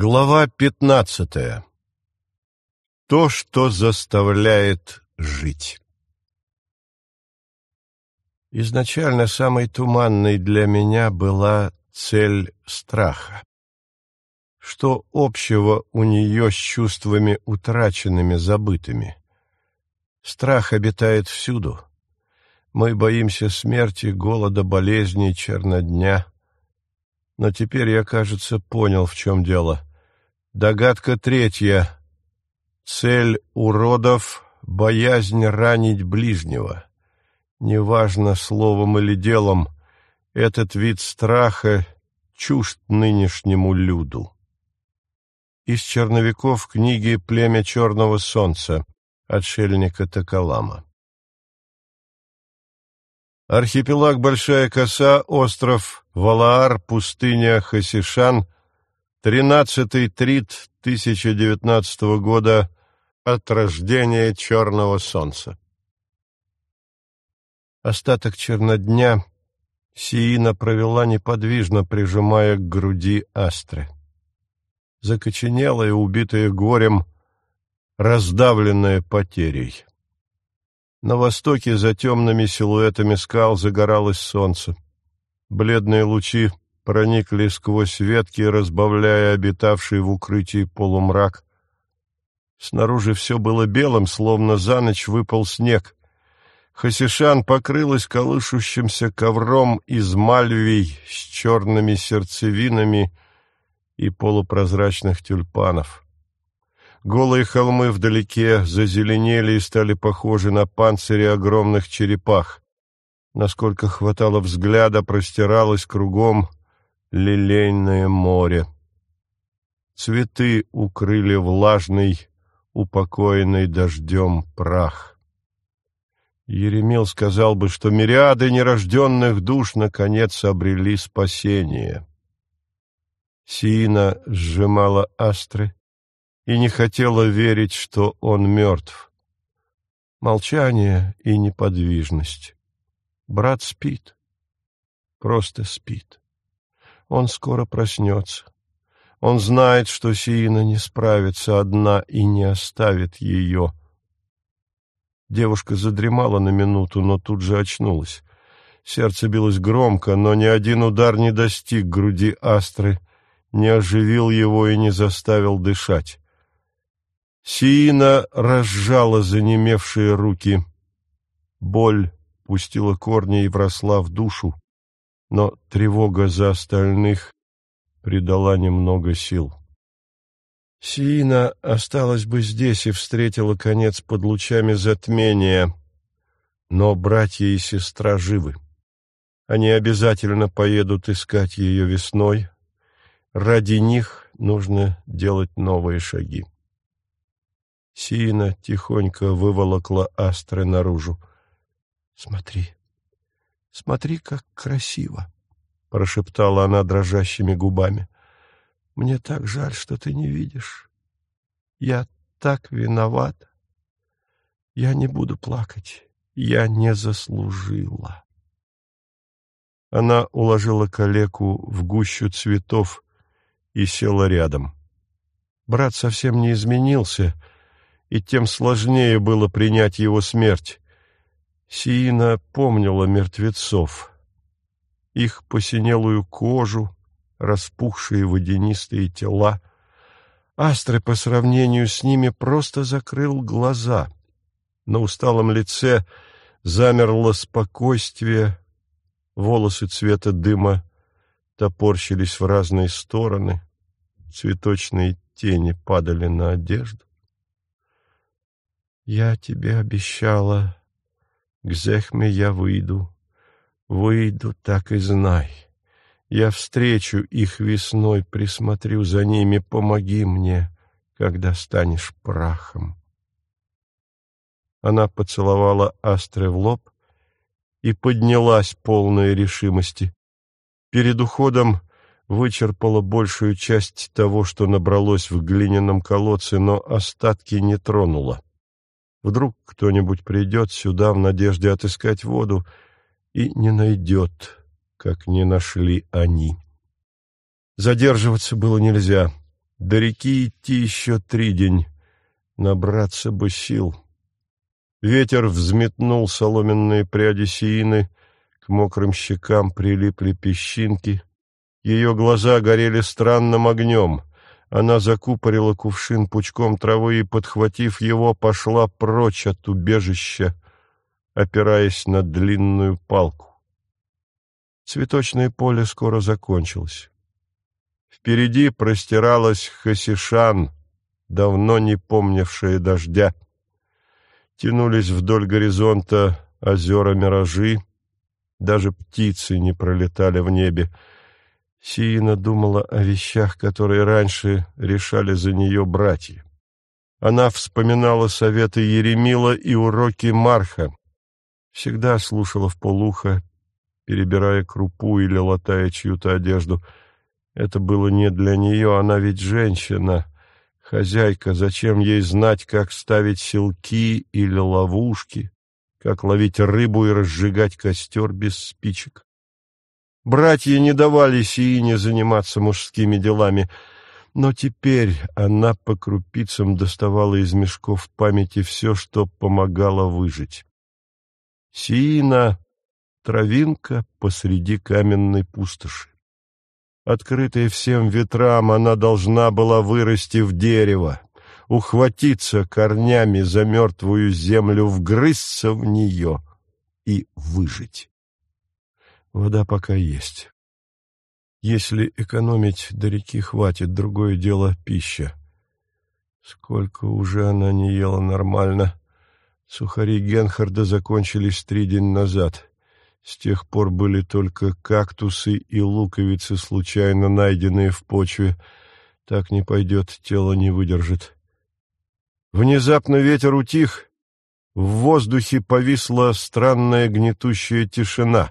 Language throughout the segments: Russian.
Глава пятнадцатая. То, что заставляет жить. Изначально самой туманной для меня была цель страха. Что общего у нее с чувствами утраченными, забытыми? Страх обитает всюду. Мы боимся смерти, голода, болезней, чернодня — но теперь я, кажется, понял, в чем дело. Догадка третья. Цель уродов — боязнь ранить ближнего. Неважно, словом или делом, этот вид страха чужд нынешнему люду. Из черновиков книги «Племя черного солнца» отшельника Токолама. Архипелаг Большая Коса, остров Валаар, пустыня Хасишан, 13-й трит 1019 года от рождения Черного Солнца. Остаток чернодня Сиина провела неподвижно, прижимая к груди астры. Закоченелая, убитая горем, раздавленная потерей. На востоке за темными силуэтами скал загоралось солнце. Бледные лучи проникли сквозь ветки, разбавляя обитавший в укрытии полумрак. Снаружи все было белым, словно за ночь выпал снег. Хасишан покрылась колышущимся ковром из мальвий с черными сердцевинами и полупрозрачных тюльпанов. Голые холмы вдалеке зазеленели и стали похожи на панцири огромных черепах. Насколько хватало взгляда, простиралось кругом лилейное море. Цветы укрыли влажный, упокоенный дождем прах. Еремил сказал бы, что мириады нерожденных душ наконец обрели спасение. Сиина сжимала астры, и не хотела верить, что он мертв. Молчание и неподвижность. Брат спит. Просто спит. Он скоро проснется. Он знает, что Сиина не справится одна и не оставит ее. Девушка задремала на минуту, но тут же очнулась. Сердце билось громко, но ни один удар не достиг груди Астры, не оживил его и не заставил дышать. Сиина разжала занемевшие руки. Боль пустила корни и вросла в душу, но тревога за остальных придала немного сил. Сиина осталась бы здесь и встретила конец под лучами затмения, но братья и сестра живы. Они обязательно поедут искать ее весной. Ради них нужно делать новые шаги. Сина тихонько выволокла астры наружу. — Смотри, смотри, как красиво! — прошептала она дрожащими губами. — Мне так жаль, что ты не видишь. Я так виновата. Я не буду плакать. Я не заслужила. Она уложила калеку в гущу цветов и села рядом. Брат совсем не изменился — и тем сложнее было принять его смерть. Сиина помнила мертвецов, их посинелую кожу, распухшие водянистые тела. Астры по сравнению с ними просто закрыл глаза. На усталом лице замерло спокойствие, волосы цвета дыма топорщились в разные стороны, цветочные тени падали на одежду. Я тебе обещала, к Зехме я выйду, выйду, так и знай. Я встречу их весной, присмотрю за ними, помоги мне, когда станешь прахом. Она поцеловала Астре в лоб и поднялась полной решимости. Перед уходом вычерпала большую часть того, что набралось в глиняном колодце, но остатки не тронула. Вдруг кто-нибудь придет сюда в надежде отыскать воду и не найдет, как не нашли они. Задерживаться было нельзя. До реки идти еще три день, набраться бы сил. Ветер взметнул соломенные пряди сиины, к мокрым щекам прилипли песчинки. Ее глаза горели странным огнем. Она закупорила кувшин пучком травы и, подхватив его, пошла прочь от убежища, опираясь на длинную палку. Цветочное поле скоро закончилось. Впереди простиралась Хасишан, давно не помнившая дождя. Тянулись вдоль горизонта озера-миражи, даже птицы не пролетали в небе. Сиина думала о вещах, которые раньше решали за нее братья. Она вспоминала советы Еремила и уроки Марха. Всегда слушала в полухо, перебирая крупу или латая чью-то одежду. Это было не для нее, она ведь женщина — Хозяйка, зачем ей знать, как ставить селки или ловушки, как ловить рыбу и разжигать костер без спичек? Братья не давали Сиине заниматься мужскими делами, но теперь она по крупицам доставала из мешков памяти все, что помогало выжить. Сиина — травинка посреди каменной пустоши. Открытая всем ветрам, она должна была вырасти в дерево, ухватиться корнями за мертвую землю, вгрызться в нее и выжить. Вода пока есть. Если экономить до реки хватит, другое дело — пища. Сколько уже она не ела нормально. Сухари Генхарда закончились три дня назад. С тех пор были только кактусы и луковицы, случайно найденные в почве. Так не пойдет, тело не выдержит. Внезапно ветер утих, в воздухе повисла странная гнетущая тишина.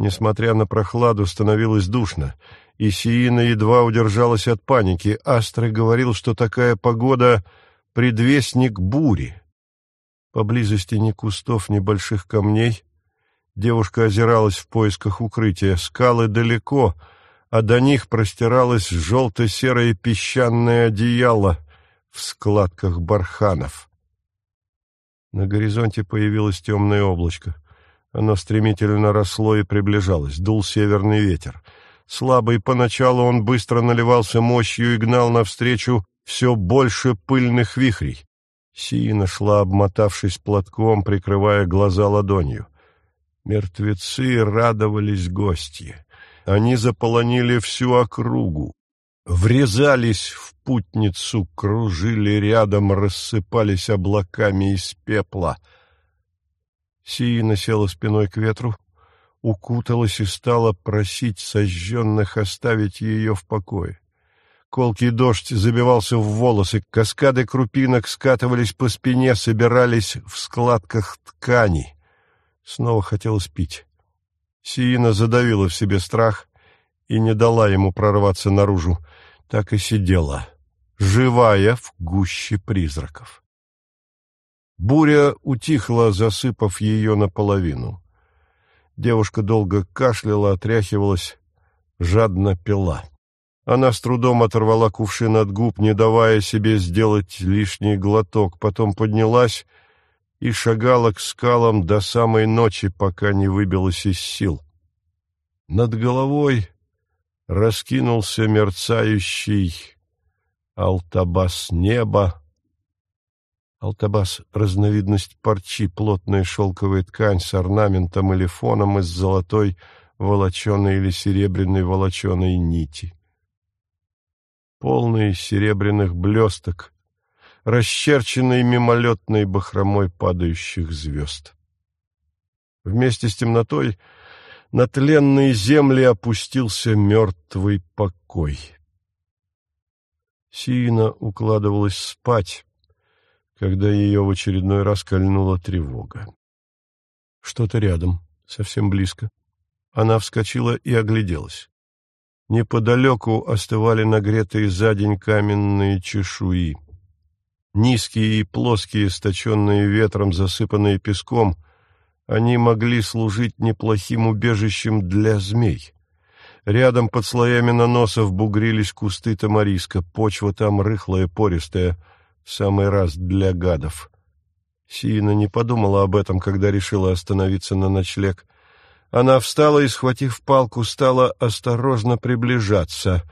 Несмотря на прохладу, становилось душно, и Сиина едва удержалась от паники. Астры говорил, что такая погода — предвестник бури. Поблизости ни кустов, ни больших камней — Девушка озиралась в поисках укрытия. Скалы далеко, а до них простиралось желто-серое песчаное одеяло в складках барханов. На горизонте появилось темное облачко. Оно стремительно росло и приближалось. Дул северный ветер. Слабый поначалу он быстро наливался мощью и гнал навстречу все больше пыльных вихрей. Сиина шла, обмотавшись платком, прикрывая глаза ладонью. Мертвецы радовались гостье. Они заполонили всю округу, врезались в путницу, кружили рядом, рассыпались облаками из пепла. Сиина села спиной к ветру, укуталась и стала просить сожженных оставить ее в покое. Колкий дождь забивался в волосы, каскады крупинок скатывались по спине, собирались в складках ткани. Снова хотелось пить. Сиина задавила в себе страх и не дала ему прорваться наружу. Так и сидела, живая в гуще призраков. Буря утихла, засыпав ее наполовину. Девушка долго кашляла, отряхивалась, жадно пила. Она с трудом оторвала кувшин от губ, не давая себе сделать лишний глоток, потом поднялась и шагала к скалам до самой ночи, пока не выбилась из сил. Над головой раскинулся мерцающий алтабас неба. Алтабас — разновидность парчи, плотная шелковая ткань с орнаментом или фоном из золотой волоченой или серебряной волоченой нити. Полный серебряных блесток, расчерченный мимолетной бахромой падающих звезд. Вместе с темнотой на тленные земли опустился мертвый покой. Сиина укладывалась спать, когда ее в очередной раз кольнула тревога. Что-то рядом, совсем близко. Она вскочила и огляделась. Неподалеку остывали нагретые за день каменные чешуи. Низкие и плоские, сточенные ветром, засыпанные песком, они могли служить неплохим убежищем для змей. Рядом под слоями наносов бугрились кусты тамариска, почва там рыхлая, пористая, в самый раз для гадов. Сиина не подумала об этом, когда решила остановиться на ночлег. Она встала и, схватив палку, стала осторожно приближаться.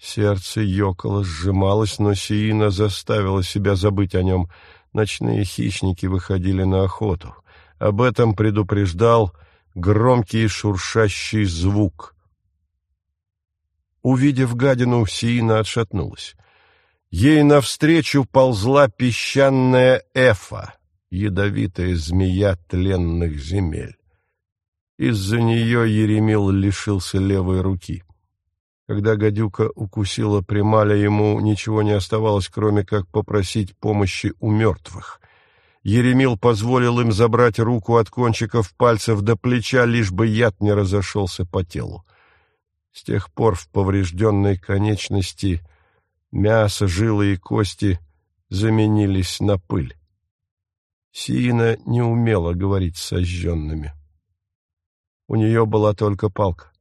Сердце ёкало, сжималось, но Сиина заставила себя забыть о нем. Ночные хищники выходили на охоту. Об этом предупреждал громкий шуршащий звук. Увидев гадину, Сиина отшатнулась. Ей навстречу ползла песчаная эфа, ядовитая змея тленных земель. Из-за нее Еремил лишился левой руки. Когда гадюка укусила Прималя, ему ничего не оставалось, кроме как попросить помощи у мертвых. Еремил позволил им забрать руку от кончиков пальцев до плеча, лишь бы яд не разошелся по телу. С тех пор в поврежденной конечности мясо, жилы и кости заменились на пыль. Сиина не умела говорить с сожженными. У нее была только палка.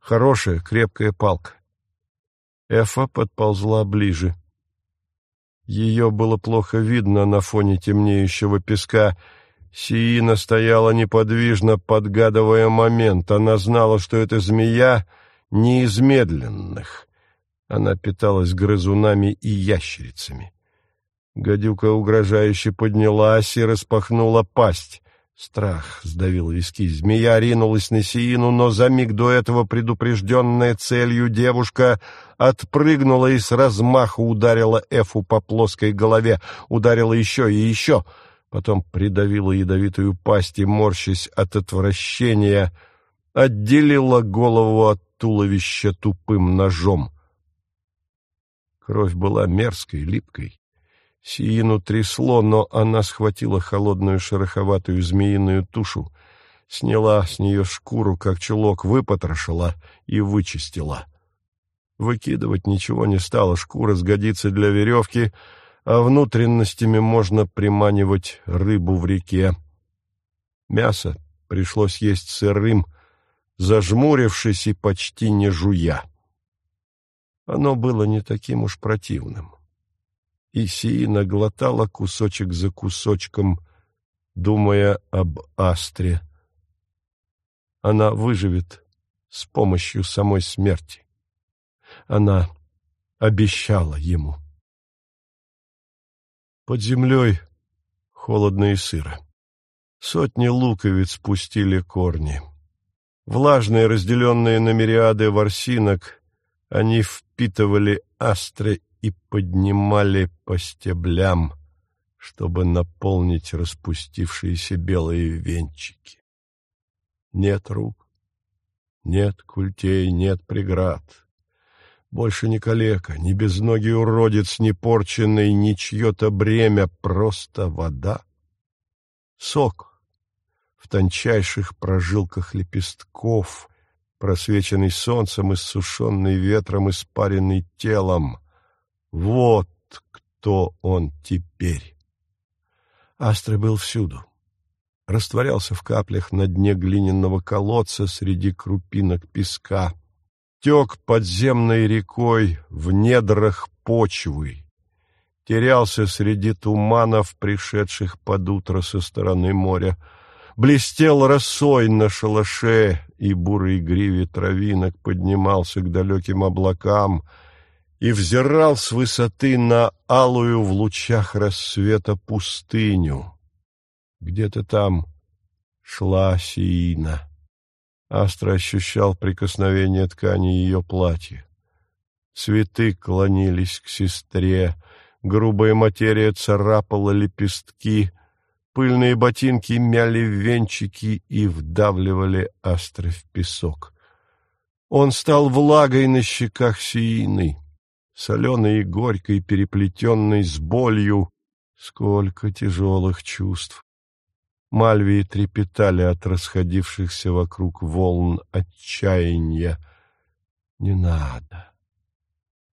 Хорошая, крепкая палка. Эфа подползла ближе. Ее было плохо видно на фоне темнеющего песка. Сиина стояла неподвижно, подгадывая момент. Она знала, что эта змея не из медленных. Она питалась грызунами и ящерицами. Гадюка угрожающе поднялась и распахнула пасть. Страх сдавил виски. Змея ринулась на Сиину, но за миг до этого предупрежденная целью девушка отпрыгнула и с размаху ударила Эфу по плоской голове. Ударила еще и еще. Потом придавила ядовитую пасть и, морщась от отвращения, отделила голову от туловища тупым ножом. Кровь была мерзкой, липкой. Сиину трясло, но она схватила холодную шероховатую змеиную тушу, сняла с нее шкуру, как чулок, выпотрошила и вычистила. Выкидывать ничего не стало, шкура сгодится для веревки, а внутренностями можно приманивать рыбу в реке. Мясо пришлось есть сырым, зажмурившись и почти не жуя. Оно было не таким уж противным и глотала кусочек за кусочком, думая об Астре. Она выживет с помощью самой смерти. Она обещала ему. Под землей холодно и сыро. Сотни луковиц пустили корни. Влажные, разделенные на мириады ворсинок, они впитывали астры и поднимали по стеблям, чтобы наполнить распустившиеся белые венчики. Нет рук, нет культей, нет преград. Больше ни калека, ни безногий уродец, ни порченный, ни чье-то бремя, просто вода. Сок в тончайших прожилках лепестков, просвеченный солнцем, иссушенный ветром, испаренный телом. Вот кто он теперь. Астры был всюду. Растворялся в каплях на дне глиняного колодца среди крупинок песка. Тек подземной рекой в недрах почвы. Терялся среди туманов, пришедших под утро со стороны моря. Блестел росой на шалаше, и бурый гриве травинок поднимался к далеким облакам — и взирал с высоты на алую в лучах рассвета пустыню. Где-то там шла Сиина. Астра ощущал прикосновение ткани ее платья. Цветы клонились к сестре, грубая материя царапала лепестки, пыльные ботинки мяли венчики и вдавливали Астры в песок. Он стал влагой на щеках Сиины соленой и горькой, переплетенной с болью. Сколько тяжелых чувств! Мальвии трепетали от расходившихся вокруг волн отчаяния. «Не надо!»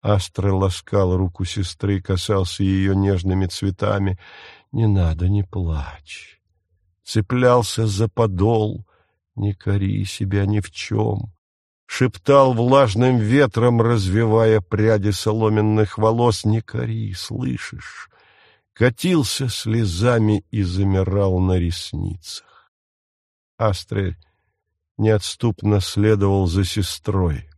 Астра ласкал руку сестры, касался ее нежными цветами. «Не надо, не плачь!» Цеплялся за подол. «Не кори себя ни в чем!» шептал влажным ветром, развивая пряди соломенных волос, «Не кори, слышишь?» Катился слезами и замирал на ресницах. Астрель неотступно следовал за сестрой,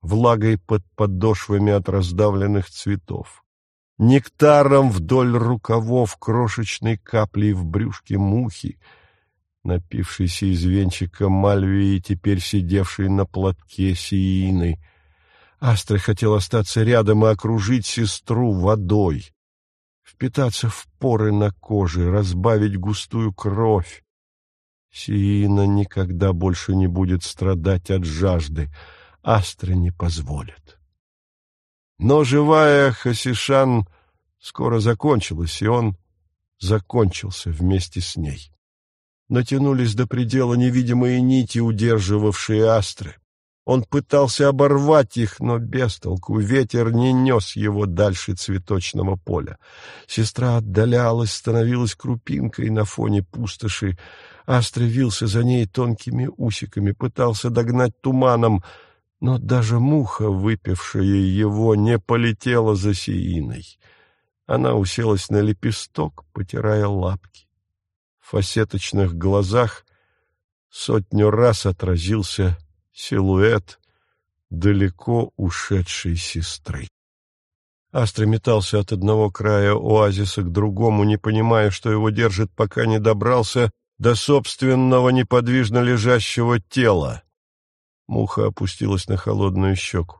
влагой под подошвами от раздавленных цветов, нектаром вдоль рукавов крошечной каплей в брюшке мухи, напившийся из венчика мальвии, теперь сидевший на платке сиины. Астра хотел остаться рядом и окружить сестру водой, впитаться в поры на коже, разбавить густую кровь. Сиина никогда больше не будет страдать от жажды, Астра не позволит. Но живая Хасишан скоро закончилась, и он закончился вместе с ней натянулись до предела невидимые нити, удерживавшие астры. Он пытался оборвать их, но без толку. Ветер не нес его дальше цветочного поля. Сестра отдалялась, становилась крупинкой на фоне пустоши. Астра вился за ней тонкими усиками, пытался догнать туманом, но даже муха, выпившая его, не полетела за сииной. Она уселась на лепесток, потирая лапки фасеточных глазах сотню раз отразился силуэт далеко ушедшей сестры. Астра метался от одного края оазиса к другому, не понимая, что его держит, пока не добрался до собственного неподвижно лежащего тела. Муха опустилась на холодную щеку.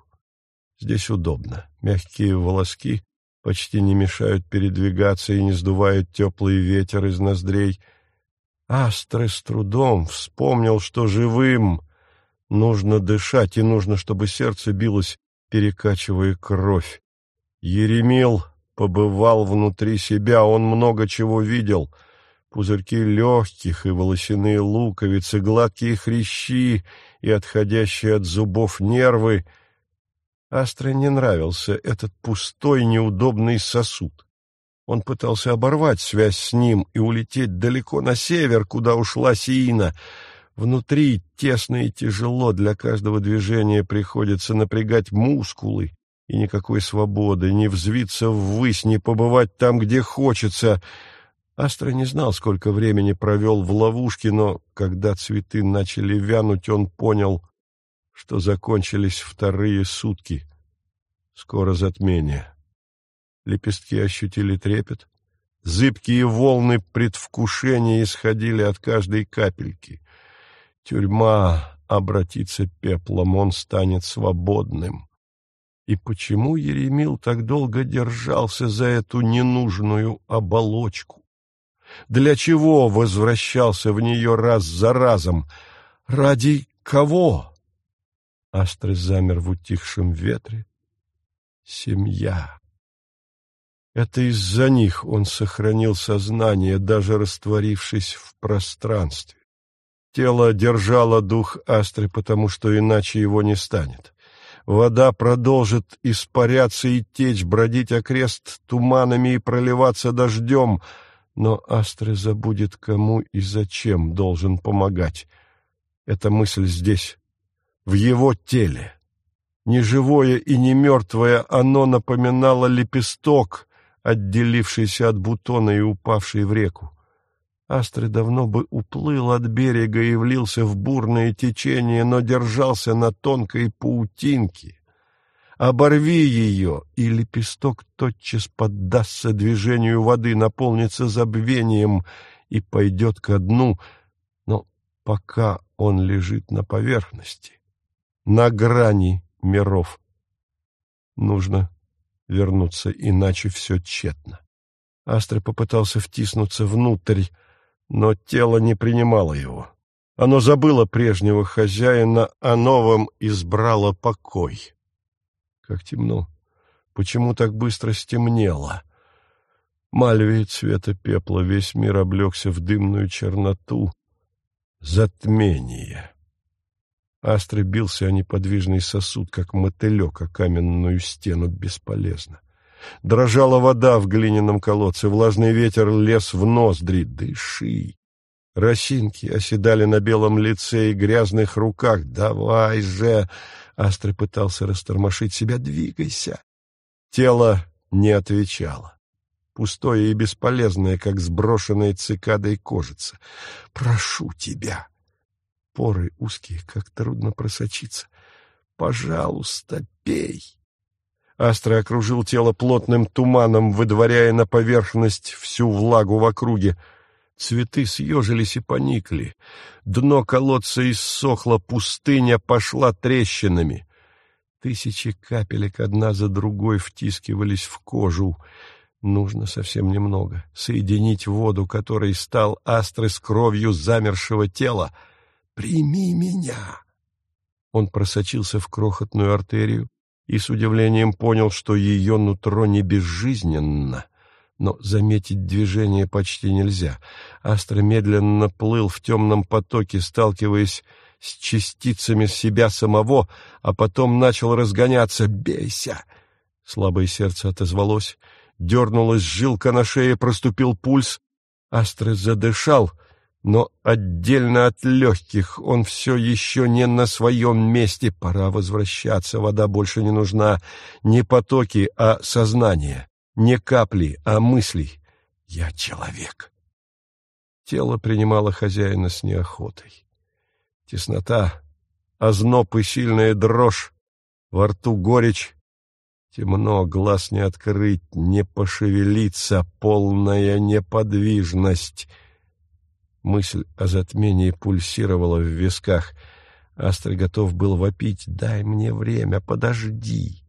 Здесь удобно. Мягкие волоски почти не мешают передвигаться и не сдувают теплый ветер из ноздрей — Астры с трудом вспомнил, что живым нужно дышать, и нужно, чтобы сердце билось, перекачивая кровь. Еремил побывал внутри себя, он много чего видел. Пузырьки легких и волосяные луковицы, гладкие хрящи и отходящие от зубов нервы. Астре не нравился этот пустой неудобный сосуд. Он пытался оборвать связь с ним и улететь далеко на север, куда ушла Сиина. Внутри тесно и тяжело, для каждого движения приходится напрягать мускулы, и никакой свободы, не взвиться ввысь, не побывать там, где хочется. Астра не знал, сколько времени провел в ловушке, но когда цветы начали вянуть, он понял, что закончились вторые сутки. Скоро затмение. Лепестки ощутили трепет. Зыбкие волны предвкушения исходили от каждой капельки. Тюрьма обратится пеплом, он станет свободным. И почему Еремил так долго держался за эту ненужную оболочку? Для чего возвращался в нее раз за разом? Ради кого? Астры замер в утихшем ветре. Семья. Это из-за них он сохранил сознание, даже растворившись в пространстве. Тело держало дух Астры, потому что иначе его не станет. Вода продолжит испаряться и течь, бродить окрест туманами и проливаться дождем, но Астры забудет, кому и зачем должен помогать. Эта мысль здесь, в его теле. Неживое и не мертвое оно напоминало лепесток — отделившийся от бутона и упавший в реку. Астры давно бы уплыл от берега и влился в бурное течение, но держался на тонкой паутинке. Оборви ее, и лепесток тотчас поддастся движению воды, наполнится забвением и пойдет ко дну, но пока он лежит на поверхности, на грани миров, нужно вернуться, иначе все тщетно. Астра попытался втиснуться внутрь, но тело не принимало его. Оно забыло прежнего хозяина, а новым избрало покой. Как темно! Почему так быстро стемнело? Мальвии цвета пепла, весь мир облегся в дымную черноту. Затмение. Астры бился о неподвижный сосуд, как мотылек о каменную стену, бесполезно. Дрожала вода в глиняном колодце, влажный ветер лез в ноздри. Дыши! Росинки оседали на белом лице и грязных руках. «Давай же!» — Астра пытался растормошить себя. «Двигайся!» Тело не отвечало. Пустое и бесполезное, как сброшенная цикадой кожица. «Прошу тебя!» Поры узкие, как трудно просочиться. «Пожалуйста, пей!» Астра окружил тело плотным туманом, выдворяя на поверхность всю влагу в округе. Цветы съежились и поникли. Дно колодца иссохло, пустыня пошла трещинами. Тысячи капелек одна за другой втискивались в кожу. Нужно совсем немного. Соединить воду, которой стал Астры с кровью замершего тела. «Прими меня!» Он просочился в крохотную артерию и с удивлением понял, что ее нутро не безжизненно, но заметить движение почти нельзя. Астра медленно плыл в темном потоке, сталкиваясь с частицами себя самого, а потом начал разгоняться. «Бейся!» Слабое сердце отозвалось, дернулась жилка на шее, проступил пульс. Астра задышал, но отдельно от легких он все еще не на своем месте. Пора возвращаться, вода больше не нужна. Не потоки, а сознание. Не капли, а мысли. Я человек. Тело принимало хозяина с неохотой. Теснота, озноб и сильная дрожь, во рту горечь. Темно, глаз не открыть, не пошевелиться, полная неподвижность. Мысль о затмении пульсировала в висках. Астр готов был вопить «Дай мне время, подожди!»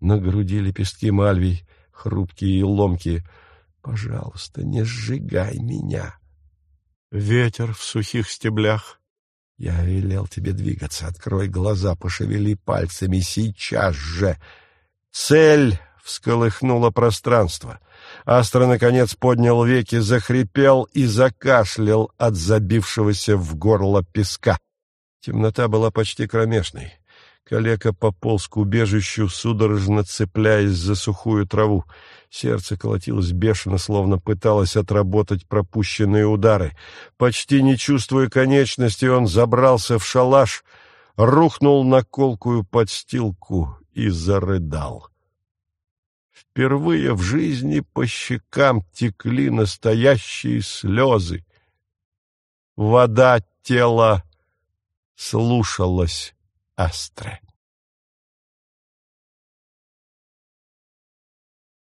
На груди лепестки мальвий — хрупкие и ломкие. «Пожалуйста, не сжигай меня!» Ветер в сухих стеблях. Я велел тебе двигаться. Открой глаза, пошевели пальцами сейчас же. Цель всколыхнула пространство. Астра, наконец, поднял веки, захрипел и закашлял от забившегося в горло песка. Темнота была почти кромешной. Калека пополз к убежищу, судорожно цепляясь за сухую траву. Сердце колотилось бешено, словно пыталось отработать пропущенные удары. Почти не чувствуя конечности, он забрался в шалаш, рухнул на колкую подстилку и зарыдал. Впервые в жизни по щекам текли настоящие слезы. Вода тела слушалась Астре.